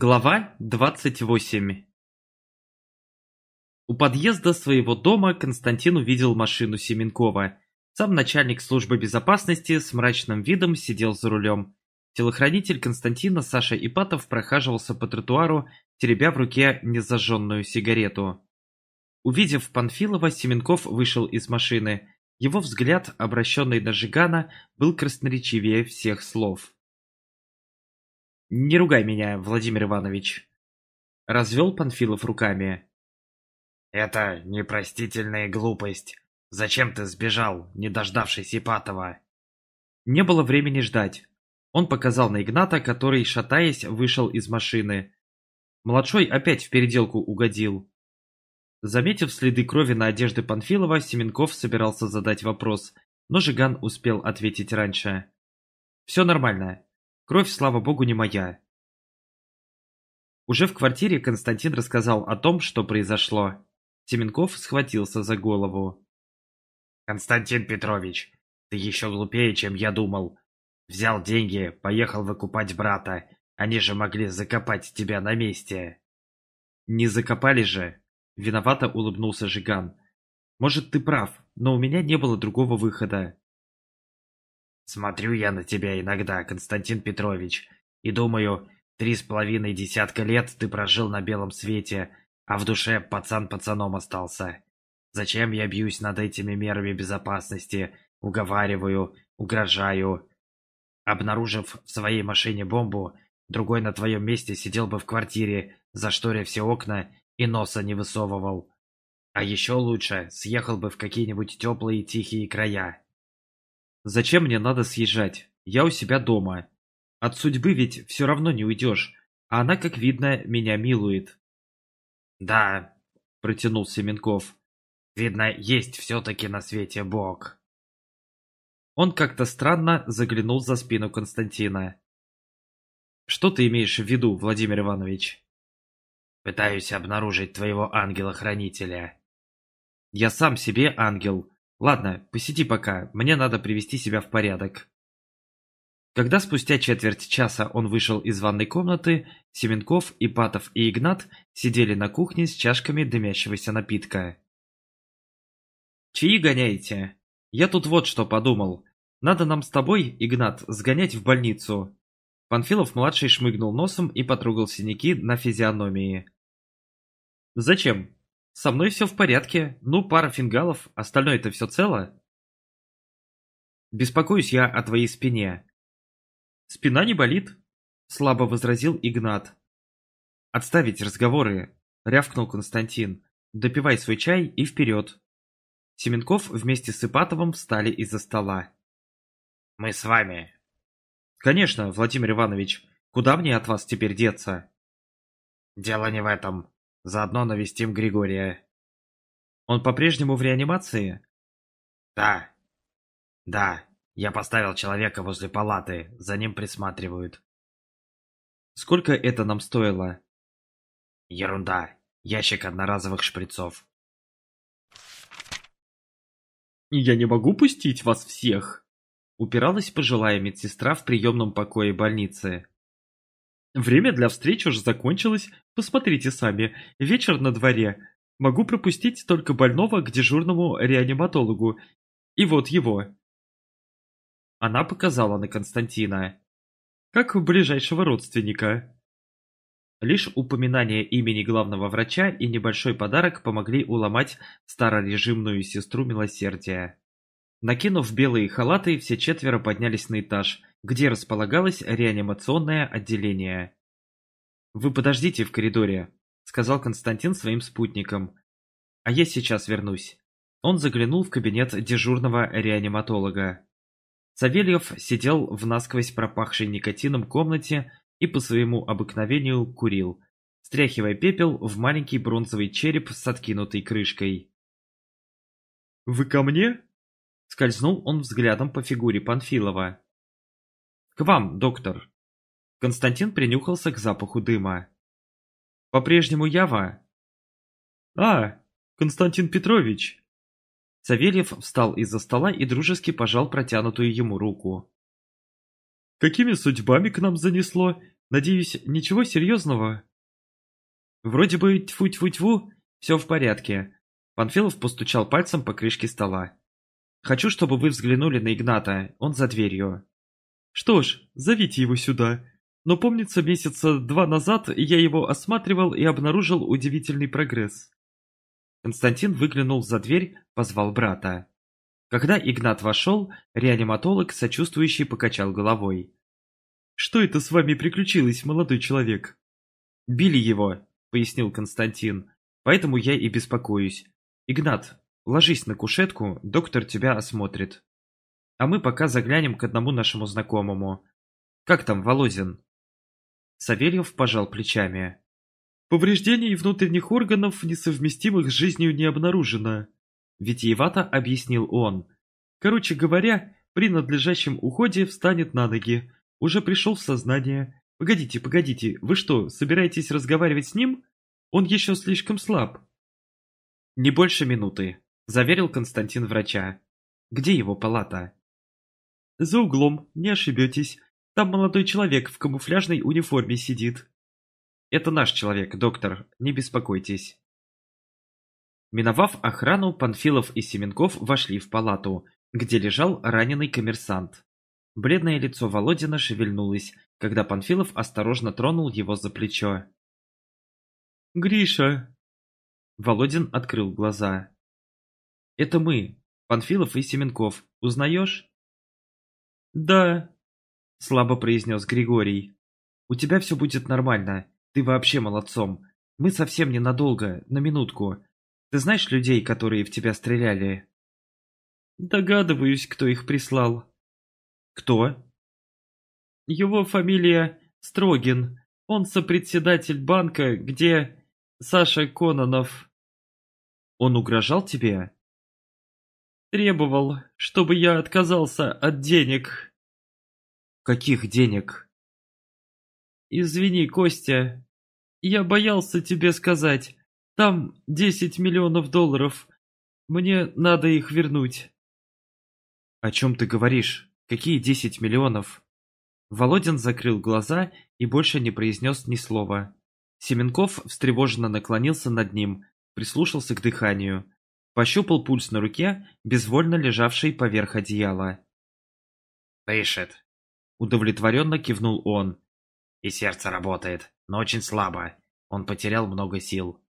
Глава 28 У подъезда своего дома Константин увидел машину Семенкова. Сам начальник службы безопасности с мрачным видом сидел за рулем. Телохранитель Константина Саша Ипатов прохаживался по тротуару, теребя в руке незажженную сигарету. Увидев Панфилова, Семенков вышел из машины. Его взгляд, обращенный на Жигана, был красноречивее всех слов. «Не ругай меня, Владимир Иванович!» Развел Панфилов руками. «Это непростительная глупость. Зачем ты сбежал, не дождавшись Ипатова?» Не было времени ждать. Он показал на Игната, который, шатаясь, вышел из машины. Младшой опять в переделку угодил. Заметив следы крови на одежде Панфилова, Семенков собирался задать вопрос, но Жиган успел ответить раньше. «Все нормально. Кровь, слава богу, не моя. Уже в квартире Константин рассказал о том, что произошло. Семенков схватился за голову. «Константин Петрович, ты еще глупее, чем я думал. Взял деньги, поехал выкупать брата. Они же могли закопать тебя на месте». «Не закопали же!» Виновато улыбнулся Жиган. «Может, ты прав, но у меня не было другого выхода. Смотрю я на тебя иногда, Константин Петрович, и думаю, три с половиной десятка лет ты прожил на белом свете, а в душе пацан пацаном остался. Зачем я бьюсь над этими мерами безопасности, уговариваю, угрожаю? Обнаружив в своей машине бомбу, другой на твоем месте сидел бы в квартире, зашторя все окна и носа не высовывал. А еще лучше, съехал бы в какие-нибудь теплые тихие края. Зачем мне надо съезжать? Я у себя дома. От судьбы ведь все равно не уйдешь, а она, как видно, меня милует. Да, протянул Семенков. Видно, есть все-таки на свете Бог. Он как-то странно заглянул за спину Константина. Что ты имеешь в виду, Владимир Иванович? Пытаюсь обнаружить твоего ангела-хранителя. Я сам себе ангел, Ладно, посиди пока, мне надо привести себя в порядок. Когда спустя четверть часа он вышел из ванной комнаты, Семенков, Ипатов и Игнат сидели на кухне с чашками дымящегося напитка. «Чаи гоняете? Я тут вот что подумал. Надо нам с тобой, Игнат, сгонять в больницу». Панфилов-младший шмыгнул носом и потрогал синяки на физиономии. «Зачем? Со мной все в порядке. Ну, пара фингалов, остальное-то все цело. Беспокоюсь я о твоей спине. Спина не болит, слабо возразил Игнат. Отставить разговоры, рявкнул Константин. Допивай свой чай и вперед. Семенков вместе с Ипатовым встали из-за стола. «Мы с вами». «Конечно, Владимир Иванович. Куда мне от вас теперь деться?» «Дело не в этом. Заодно навестим Григория. Он по-прежнему в реанимации? Да. Да, я поставил человека возле палаты, за ним присматривают. Сколько это нам стоило? Ерунда. Ящик одноразовых шприцов. «Я не могу пустить вас всех!» Упиралась пожилая медсестра в приемном покое больницы. Время для встреч уже закончилось, посмотрите сами, вечер на дворе. Могу пропустить только больного к дежурному реаниматологу. И вот его. Она показала на Константина. Как ближайшего родственника. Лишь упоминание имени главного врача и небольшой подарок помогли уломать старорежимную сестру милосердия. Накинув белые халаты, все четверо поднялись на этаж, где располагалось реанимационное отделение. «Вы подождите в коридоре», — сказал Константин своим спутникам. «А я сейчас вернусь». Он заглянул в кабинет дежурного реаниматолога. Савельев сидел в насквозь пропахшей никотином комнате и по своему обыкновению курил, стряхивая пепел в маленький бронзовый череп с откинутой крышкой. «Вы ко мне?» Скользнул он взглядом по фигуре Панфилова. «К вам, доктор!» Константин принюхался к запаху дыма. «По-прежнему Ява?» «А, Константин Петрович!» Савельев встал из-за стола и дружески пожал протянутую ему руку. «Какими судьбами к нам занесло? Надеюсь, ничего серьезного?» «Вроде бы тьфу-тьфу-тьфу, все в порядке». Панфилов постучал пальцем по крышке стола. «Хочу, чтобы вы взглянули на Игната, он за дверью». «Что ж, зовите его сюда. Но помнится, месяца два назад я его осматривал и обнаружил удивительный прогресс». Константин выглянул за дверь, позвал брата. Когда Игнат вошел, реаниматолог, сочувствующий, покачал головой. «Что это с вами приключилось, молодой человек?» «Били его», — пояснил Константин, — «поэтому я и беспокоюсь. Игнат, ложись на кушетку, доктор тебя осмотрит. А мы пока заглянем к одному нашему знакомому. Как там Володин?» Савельев пожал плечами. «Повреждений внутренних органов, несовместимых с жизнью, не обнаружено», — витиевато объяснил он. «Короче говоря, при надлежащем уходе встанет на ноги. Уже пришел в сознание. Погодите, погодите, вы что, собираетесь разговаривать с ним? Он еще слишком слаб». «Не больше минуты», — заверил Константин врача. «Где его палата?» «За углом, не ошибетесь. Там молодой человек в камуфляжной униформе сидит». «Это наш человек, доктор, не беспокойтесь». Миновав охрану, Панфилов и Семенков вошли в палату, где лежал раненый коммерсант. Бледное лицо Володина шевельнулось, когда Панфилов осторожно тронул его за плечо. «Гриша!» Володин открыл глаза. «Это мы, Панфилов и Семенков. Узнаешь?» «Да», — слабо произнес Григорий. «У тебя все будет нормально. Ты вообще молодцом. Мы совсем ненадолго, на минутку. Ты знаешь людей, которые в тебя стреляли?» «Догадываюсь, кто их прислал». «Кто?» «Его фамилия Строгин. Он сопредседатель банка, где Саша Кононов». «Он угрожал тебе?» Требовал, чтобы я отказался от денег. Каких денег? Извини, Костя. Я боялся тебе сказать. Там десять миллионов долларов. Мне надо их вернуть. О чем ты говоришь? Какие десять миллионов? Володин закрыл глаза и больше не произнес ни слова. Семенков встревоженно наклонился над ним, прислушался к дыханию. Пощупал пульс на руке, безвольно лежавшей поверх одеяла. «Дышит», — удовлетворенно кивнул он. «И сердце работает, но очень слабо. Он потерял много сил».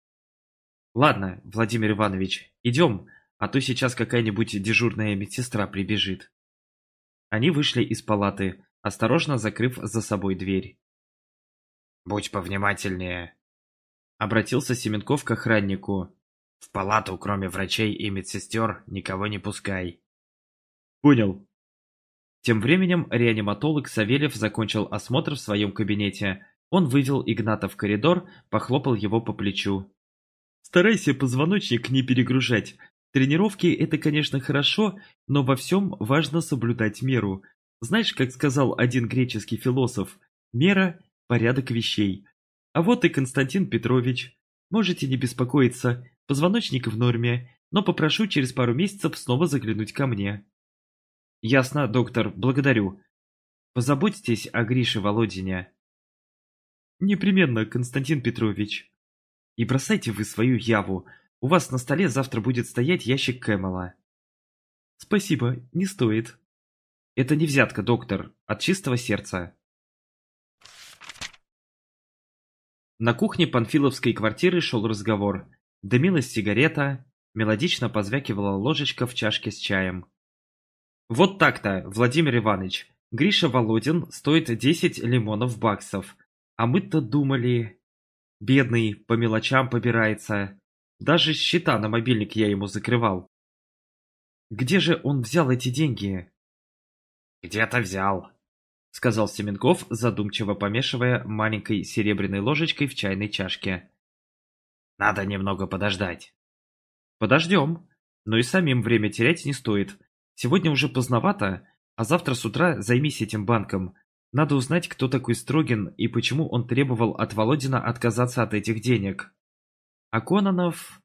«Ладно, Владимир Иванович, идем, а то сейчас какая-нибудь дежурная медсестра прибежит». Они вышли из палаты, осторожно закрыв за собой дверь. «Будь повнимательнее», — обратился Семенков к охраннику. В палату, кроме врачей и медсестер, никого не пускай. Понял. Тем временем реаниматолог Савельев закончил осмотр в своем кабинете. Он вывел Игната в коридор, похлопал его по плечу. Старайся позвоночник не перегружать. Тренировки – это, конечно, хорошо, но во всем важно соблюдать меру. Знаешь, как сказал один греческий философ, мера – порядок вещей. А вот и Константин Петрович. Можете не беспокоиться, Позвоночник в норме, но попрошу через пару месяцев снова заглянуть ко мне. Ясно, доктор, благодарю. Позаботьтесь о Грише Володине. Непременно, Константин Петрович. И бросайте вы свою яву. У вас на столе завтра будет стоять ящик Кэмела. Спасибо, не стоит. Это не взятка, доктор, от чистого сердца. На кухне Панфиловской квартиры шел разговор. Дымилась сигарета, мелодично позвякивала ложечка в чашке с чаем. Вот так-то, Владимир Иванович, Гриша Володин стоит 10 лимонов баксов, а мы-то думали... Бедный, по мелочам побирается. Даже счета на мобильник я ему закрывал. Где же он взял эти деньги? Где-то взял, сказал Семенков, задумчиво помешивая маленькой серебряной ложечкой в чайной чашке. Надо немного подождать. Подождем. Но и самим время терять не стоит. Сегодня уже поздновато, а завтра с утра займись этим банком. Надо узнать, кто такой Строгин и почему он требовал от Володина отказаться от этих денег. А Кононов...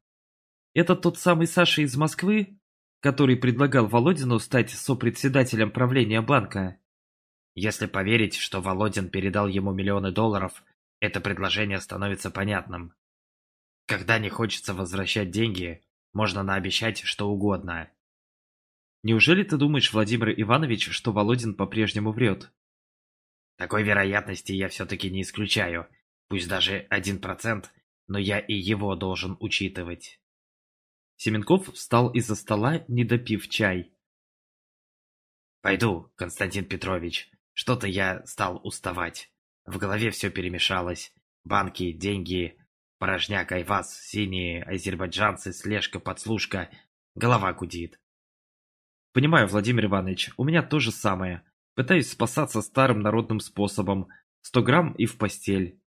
Это тот самый Саша из Москвы, который предлагал Володину стать сопредседателем правления банка? Если поверить, что Володин передал ему миллионы долларов, это предложение становится понятным. Когда не хочется возвращать деньги, можно наобещать что угодно. Неужели ты думаешь, Владимир Иванович, что Володин по-прежнему врет? Такой вероятности я все-таки не исключаю. Пусть даже один процент, но я и его должен учитывать. Семенков встал из-за стола, не допив чай. «Пойду, Константин Петрович. Что-то я стал уставать. В голове все перемешалось. Банки, деньги, порожняк айваз, синие азербайджанцы, слежка, подслушка. Голова гудит. Понимаю, Владимир Иванович, у меня то же самое. Пытаюсь спасаться старым народным способом. Сто грамм и в постель.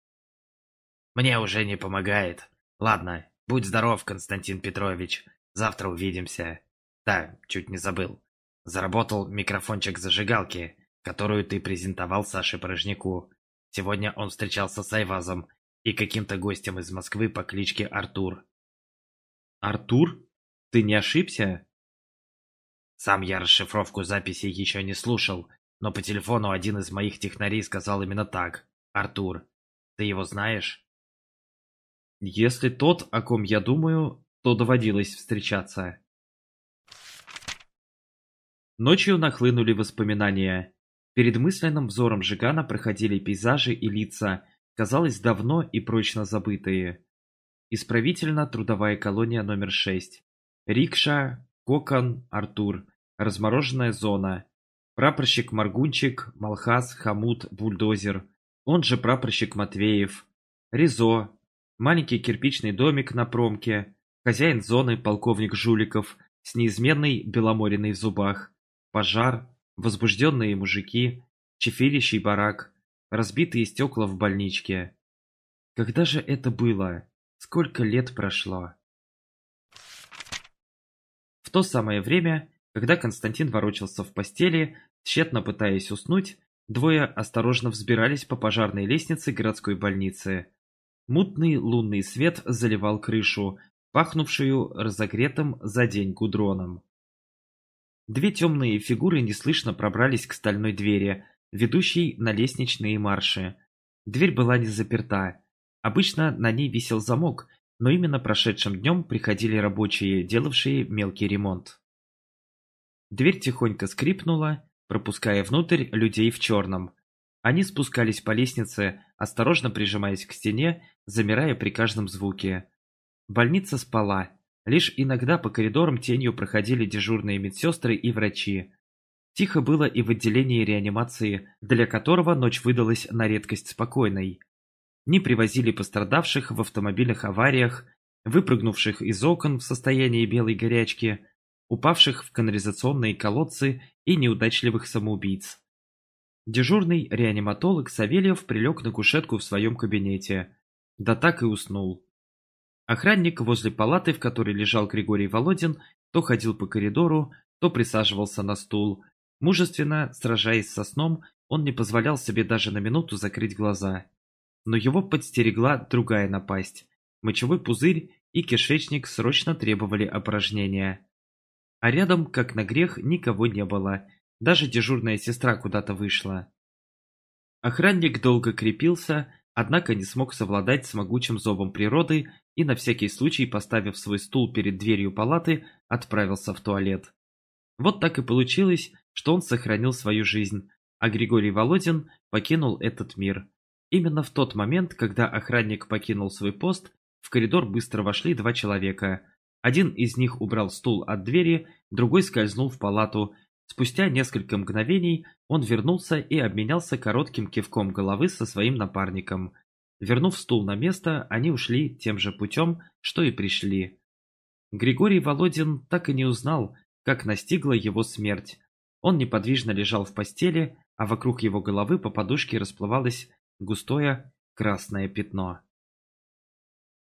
Мне уже не помогает. Ладно, будь здоров, Константин Петрович. Завтра увидимся. Да, чуть не забыл. Заработал микрофончик зажигалки которую ты презентовал Саше Порожняку. Сегодня он встречался с Айвазом и каким-то гостем из Москвы по кличке Артур. Артур? Ты не ошибся? Сам я расшифровку записи еще не слушал, но по телефону один из моих технарей сказал именно так. Артур. Ты его знаешь? Если тот, о ком я думаю, то доводилось встречаться. Ночью нахлынули воспоминания. Перед мысленным взором Жигана проходили пейзажи и лица, казалось, давно и прочно забытые. Исправительно-трудовая колония номер 6. Рикша, Кокон, Артур. Размороженная зона. Прапорщик Маргунчик, Малхаз, Хамут, Бульдозер. Он же прапорщик Матвеев. Ризо. Маленький кирпичный домик на промке. Хозяин зоны, полковник Жуликов, с неизменной беломориной в зубах. Пожар возбужденные мужики, чефирящий барак, разбитые стекла в больничке. Когда же это было? Сколько лет прошло? То самое время, когда Константин ворочался в постели, тщетно пытаясь уснуть, двое осторожно взбирались по пожарной лестнице городской больницы. Мутный лунный свет заливал крышу, пахнувшую разогретым за день гудроном. Две темные фигуры неслышно пробрались к стальной двери, ведущей на лестничные марши. Дверь была не заперта. Обычно на ней висел замок, но именно прошедшим днем приходили рабочие, делавшие мелкий ремонт. Дверь тихонько скрипнула, пропуская внутрь людей в черном. Они спускались по лестнице, осторожно прижимаясь к стене, замирая при каждом звуке. Больница спала, Лишь иногда по коридорам тенью проходили дежурные медсестры и врачи. Тихо было и в отделении реанимации, для которого ночь выдалась на редкость спокойной. Не привозили пострадавших в автомобильных авариях, выпрыгнувших из окон в состоянии белой горячки, упавших в канализационные колодцы и неудачливых самоубийц. Дежурный реаниматолог Савельев прилег на кушетку в своем кабинете. Да так и уснул. Охранник возле палаты, в которой лежал Григорий Володин, то ходил по коридору, то присаживался на стул. Мужественно, сражаясь со сном, он не позволял себе даже на минуту закрыть глаза. Но его подстерегла другая напасть. Мочевой пузырь и кишечник срочно требовали опорожнения. А рядом, как на грех, никого не было. Даже дежурная сестра куда-то вышла. Охранник долго крепился, однако не смог совладать с могучим зовом природы и на всякий случай, поставив свой стул перед дверью палаты, отправился в туалет. Вот так и получилось, что он сохранил свою жизнь, а Григорий Володин покинул этот мир. Именно в тот момент, когда охранник покинул свой пост, в коридор быстро вошли два человека. Один из них убрал стул от двери, другой скользнул в палату. Спустя несколько мгновений он вернулся и обменялся коротким кивком головы со своим напарником – Вернув стул на место, они ушли тем же путем, что и пришли. Григорий Володин так и не узнал, как настигла его смерть. Он неподвижно лежал в постели, а вокруг его головы по подушке расплывалось густое красное пятно.